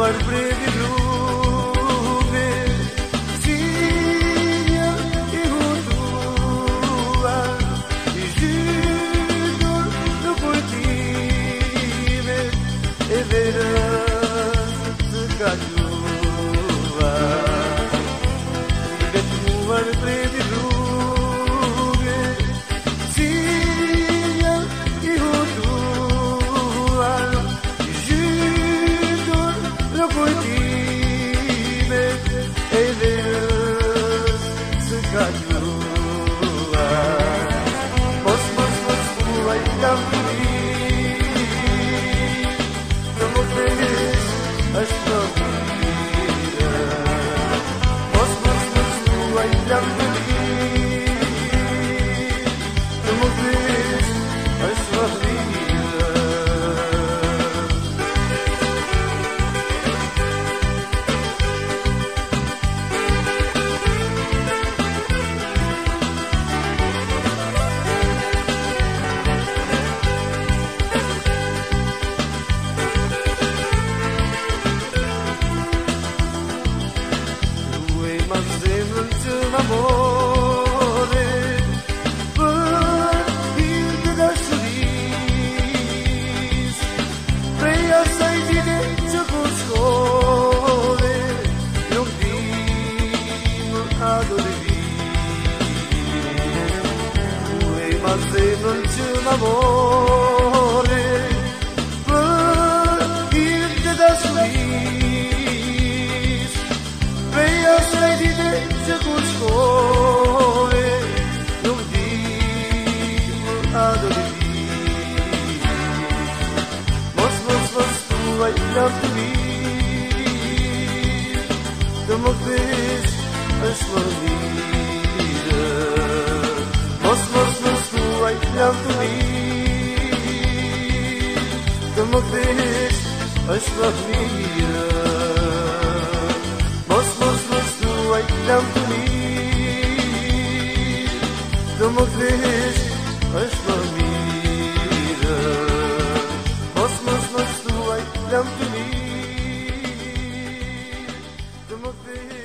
Lar Breve Muhitine Eylül Sıkanıyorlar Bos bos bos bulay yavri Umut deniz aşkla Bos bos bos bulay yavri un amore per te da sorris prea sai di dentro coscore non vino ad orvi ma se non te un dite që kur shkoj Nuk di më a do të vi Mos, mos, mos, jam të mirë Të më këthesh është më mirë Mos, mos, mos, tuaj jam të mirë Të më këthesh është më علمتني دمك فيهش عشرة ميرة نص نص نص علمتني دمك فيهش